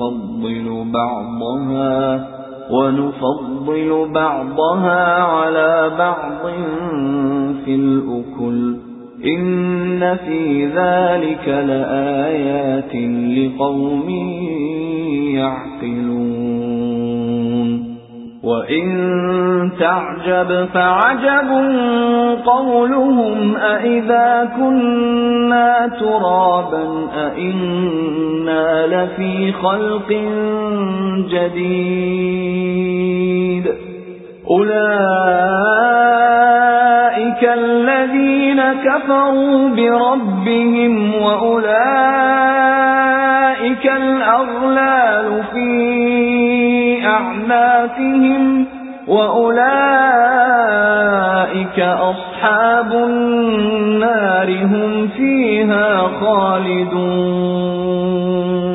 وَنُفَضِّلُ بَعْضَهَا وَنُفَضِّلُ بَعْضَهَا عَلَى بَعْضٍ فِي الْأُكُلِ. إِنَّ فِي ذَلِكَ لَآيَاتٍ لِقَوْمٍ يَعْقِلُونَ. وَإِن تَعْجَبْ فَعَجَبٌ قَوْلُهُمْ أَإِذَا كُنَّا تُرَابًا أَإِنَّا لَفِي خَلْقٍ جَدِيدٍ. أُولَئِكَ الَّذِينَ كَفَرُوا بِرَبِّهِمْ وَأُولَئِكَ الْأَغْلَالُ فِي أَعْنَاقِهِمْ وَأُولَئِكَ أَصْحَابُ النَّارِ هُمْ فِيهَا خَالِدُونَ.